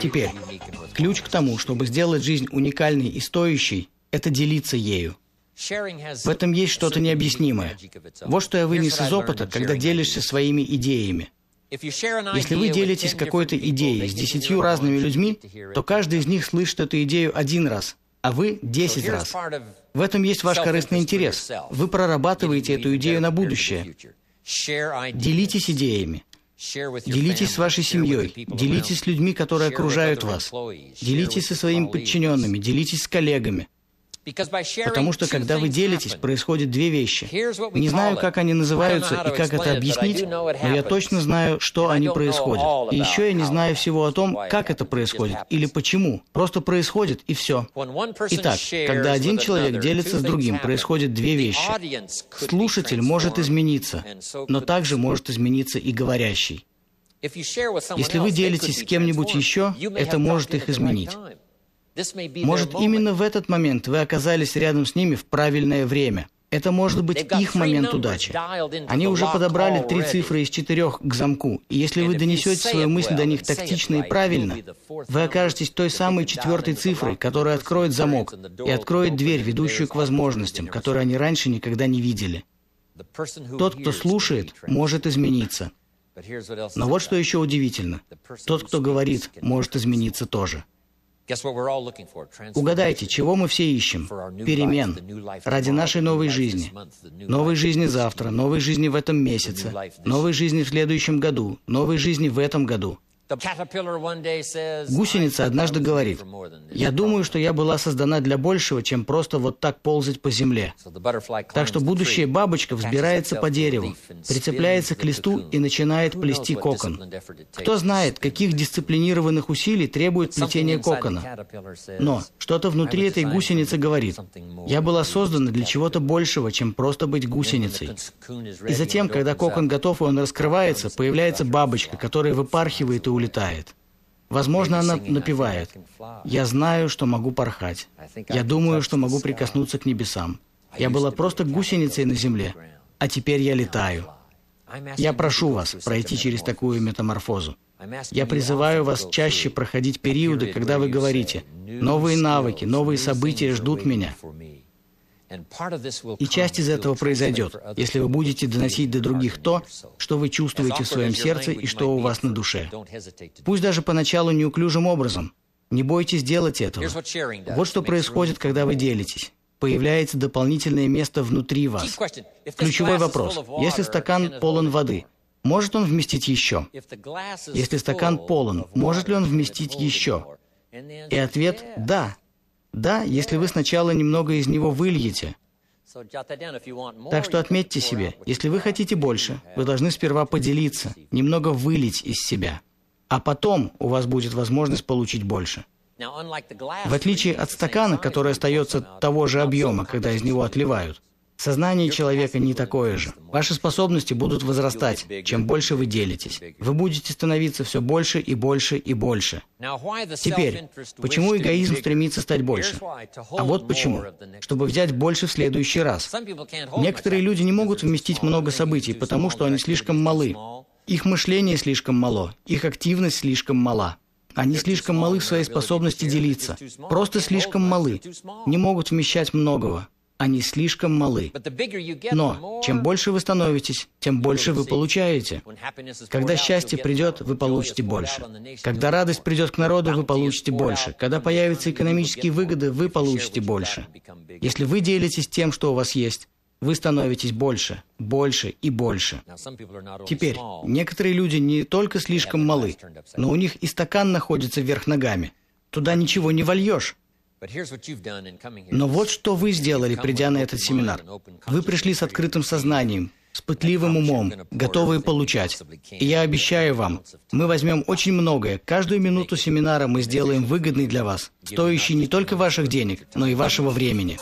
Теперь, ключ к тому, чтобы сделать жизнь уникальной и стоящей, это делиться ею. В этом есть что-то необъяснимое. Вот что я вынес из опыта, когда делишься своими идеями. Если вы делитесь какой-то идеей с десятью разными людьми, то каждый из них слышит эту идею один раз, а вы десять раз. В этом есть ваш корыстный интерес. Вы прорабатываете эту идею на будущее. Делитесь идеями. Делитесь с вашей семьей, делитесь с людьми, которые окружают вас, делитесь со своими подчиненными, делитесь с коллегами. Потому что когда вы делитесь, происходят две вещи. Не знаю, как они называются и как это объяснить, но я точно знаю, что они происходят. И еще я не знаю всего о том, как это происходит или почему. Просто происходит и все. Итак, когда один человек делится с другим, происходят две вещи. Слушатель может измениться, но также может измениться и говорящий. Если вы делитесь с кем-нибудь еще, это может их изменить. Может, именно в этот момент вы оказались рядом с ними в правильное время. Это может быть их момент удачи. Они уже подобрали три цифры из четырех к замку, и если вы донесете свою мысль до них тактично и правильно, вы окажетесь той самой четвертой цифрой, которая откроет замок и откроет дверь, ведущую к возможностям, которые они раньше никогда не видели. Тот, кто слушает, может измениться. Но вот что еще удивительно. Тот, кто говорит, может измениться тоже. Угадайте, чего мы все ищем? Перемен. Ради нашей новой жизни. Новой жизни завтра, новой жизни в этом месяце, новой жизни в следующем году, новой жизни в этом году. Гусеница однажды говорит, «Я думаю, что я была создана для большего, чем просто вот так ползать по земле». Так что будущая бабочка взбирается по дереву, прицепляется к листу и начинает плести кокон. Кто знает, каких дисциплинированных усилий требует плетение кокона. Но что-то внутри этой гусеницы говорит, «Я была создана для чего-то большего, чем просто быть гусеницей». И затем, когда кокон готов и он раскрывается, появляется бабочка, которая выпархивает и улетает. Возможно, она напевает. «Я знаю, что могу порхать. Я думаю, что могу прикоснуться к небесам. Я была просто гусеницей на земле, а теперь я летаю». Я прошу вас пройти через такую метаморфозу. Я призываю вас чаще проходить периоды, когда вы говорите «Новые навыки, новые события ждут меня». И часть из этого произойдет, если вы будете доносить до других то, что вы чувствуете в своем сердце и что у вас на душе. Пусть даже поначалу неуклюжим образом. Не бойтесь делать этого. Вот что происходит, когда вы делитесь. Появляется дополнительное место внутри вас. Ключевой вопрос. Если стакан полон воды, может он вместить еще? Если стакан полон, может ли он вместить еще? И ответ – да. Да, если вы сначала немного из него выльете. Так что отметьте себе, если вы хотите больше, вы должны сперва поделиться, немного вылить из себя. А потом у вас будет возможность получить больше. В отличие от стакана, который остается того же объема, когда из него отливают, Сознание человека не такое же. Ваши способности будут возрастать, чем больше вы делитесь. Вы будете становиться все больше и больше и больше. Теперь, почему эгоизм стремится стать больше? А вот почему. Чтобы взять больше в следующий раз. Некоторые люди не могут вместить много событий, потому что они слишком малы. Их мышление слишком мало, их активность слишком мала. Они слишком малы в своей способности делиться. Просто слишком малы. Не могут вмещать многого они слишком малы. Но чем больше вы становитесь, тем больше вы получаете. Когда счастье придет, вы получите больше. Когда радость придет к народу, вы получите больше. Когда появятся экономические выгоды, вы получите больше. Если вы делитесь тем, что у вас есть, вы становитесь больше, больше и больше. Теперь, некоторые люди не только слишком малы, но у них и стакан находится вверх ногами. Туда ничего не вольешь. Но вот что вы сделали, придя на этот семинар. Вы пришли с открытым сознанием, с пытливым умом, готовые получать. И я обещаю вам, мы возьмем очень многое. Каждую минуту семинара мы сделаем выгодной для вас, стоящей не только ваших денег, но и вашего времени.